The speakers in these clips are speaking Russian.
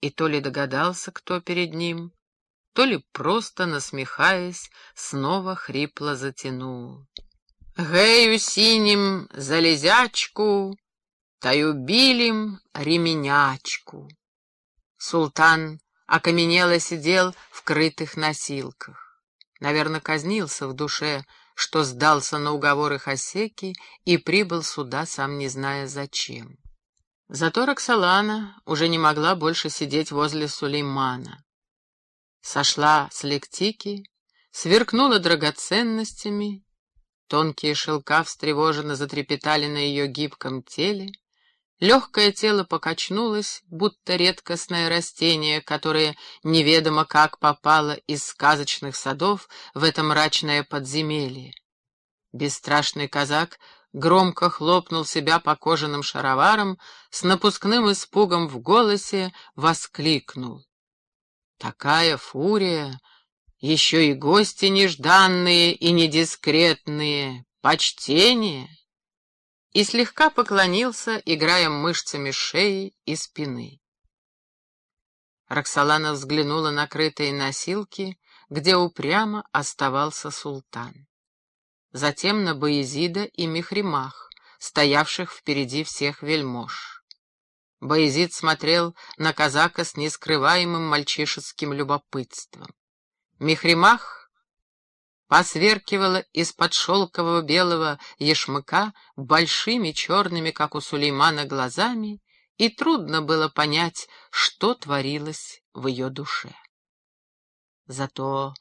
и то ли догадался, кто перед ним, то ли просто, насмехаясь, снова хрипло затянул. «Гею синим залезячку, таю билим ременячку». Султан окаменело сидел в крытых носилках. Наверное, казнился в душе, что сдался на уговоры Хасеки и прибыл сюда, сам не зная зачем. Зато Роксолана уже не могла больше сидеть возле Сулеймана. Сошла с лектики, сверкнула драгоценностями, тонкие шелка встревоженно затрепетали на ее гибком теле, Легкое тело покачнулось, будто редкостное растение, которое неведомо как попало из сказочных садов в это мрачное подземелье. Бесстрашный казак громко хлопнул себя по кожаным шароварам, с напускным испугом в голосе воскликнул. «Такая фурия! Еще и гости нежданные и недискретные! Почтение!» и слегка поклонился, играя мышцами шеи и спины. Роксолана взглянула на крытые носилки, где упрямо оставался султан. Затем на Боязида и Мехримах, стоявших впереди всех вельмож. Боязид смотрел на казака с нескрываемым мальчишеским любопытством. Мехримах посверкивала из-под шелкового белого ешмыка большими черными, как у Сулеймана, глазами, и трудно было понять, что творилось в ее душе. Зато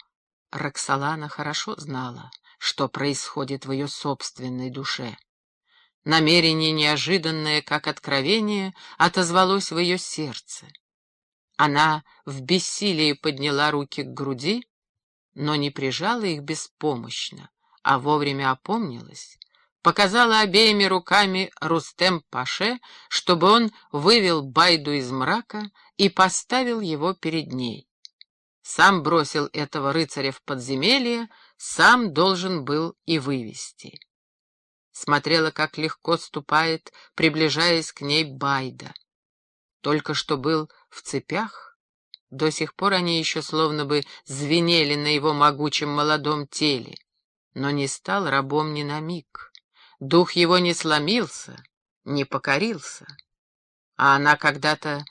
Роксолана хорошо знала, что происходит в ее собственной душе. Намерение неожиданное, как откровение, отозвалось в ее сердце. Она в бессилии подняла руки к груди, но не прижала их беспомощно, а вовремя опомнилась, показала обеими руками Рустем-Паше, чтобы он вывел Байду из мрака и поставил его перед ней. Сам бросил этого рыцаря в подземелье, сам должен был и вывести. Смотрела, как легко ступает, приближаясь к ней Байда. Только что был в цепях, до сих пор они еще словно бы звенели на его могучем молодом теле, но не стал рабом ни на миг. Дух его не сломился, не покорился, а она когда-то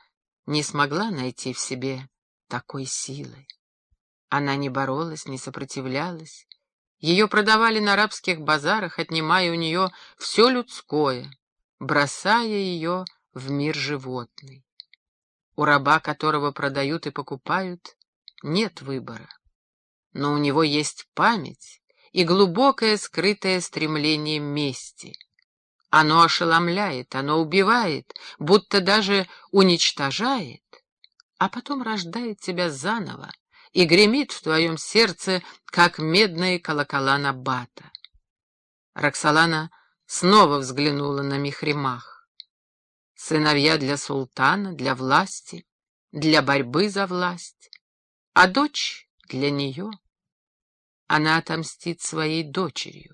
не смогла найти в себе такой силы. Она не боролась, не сопротивлялась. Ее продавали на арабских базарах, отнимая у нее все людское, бросая ее в мир животный. У раба, которого продают и покупают, нет выбора. Но у него есть память и глубокое скрытое стремление мести. Оно ошеломляет, оно убивает, будто даже уничтожает, а потом рождает тебя заново и гремит в твоем сердце, как медные колокола Набата. Роксолана снова взглянула на Михримах сыновья для султана, для власти, для борьбы за власть, а дочь для нее. Она отомстит своей дочерью.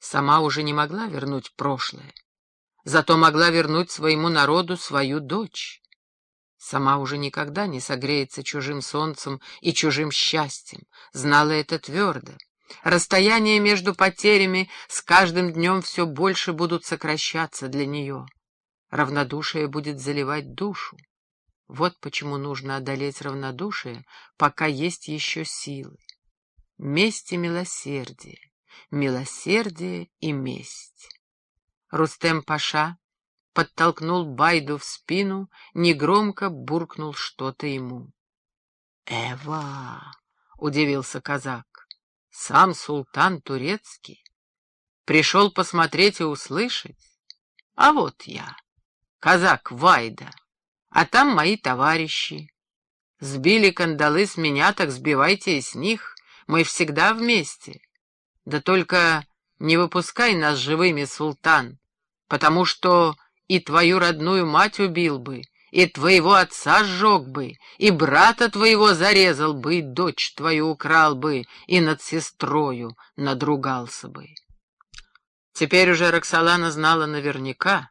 Сама уже не могла вернуть прошлое, зато могла вернуть своему народу свою дочь. Сама уже никогда не согреется чужим солнцем и чужим счастьем, знала это твердо. Расстояние между потерями с каждым днем все больше будут сокращаться для нее. Равнодушие будет заливать душу. Вот почему нужно одолеть равнодушие, пока есть еще силы. Месть и милосердие, милосердие и месть. Рустем Паша подтолкнул Байду в спину, негромко буркнул что-то ему. «Эва!» — удивился казак. «Сам султан турецкий. Пришел посмотреть и услышать. А вот я» казак Вайда, а там мои товарищи. Сбили кандалы с меня, так сбивайте и с них, мы всегда вместе. Да только не выпускай нас живыми, султан, потому что и твою родную мать убил бы, и твоего отца сжег бы, и брата твоего зарезал бы, и дочь твою украл бы, и над сестрою надругался бы. Теперь уже Роксолана знала наверняка,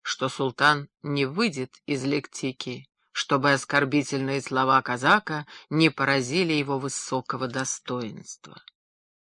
что султан не выйдет из лектики, чтобы оскорбительные слова казака не поразили его высокого достоинства.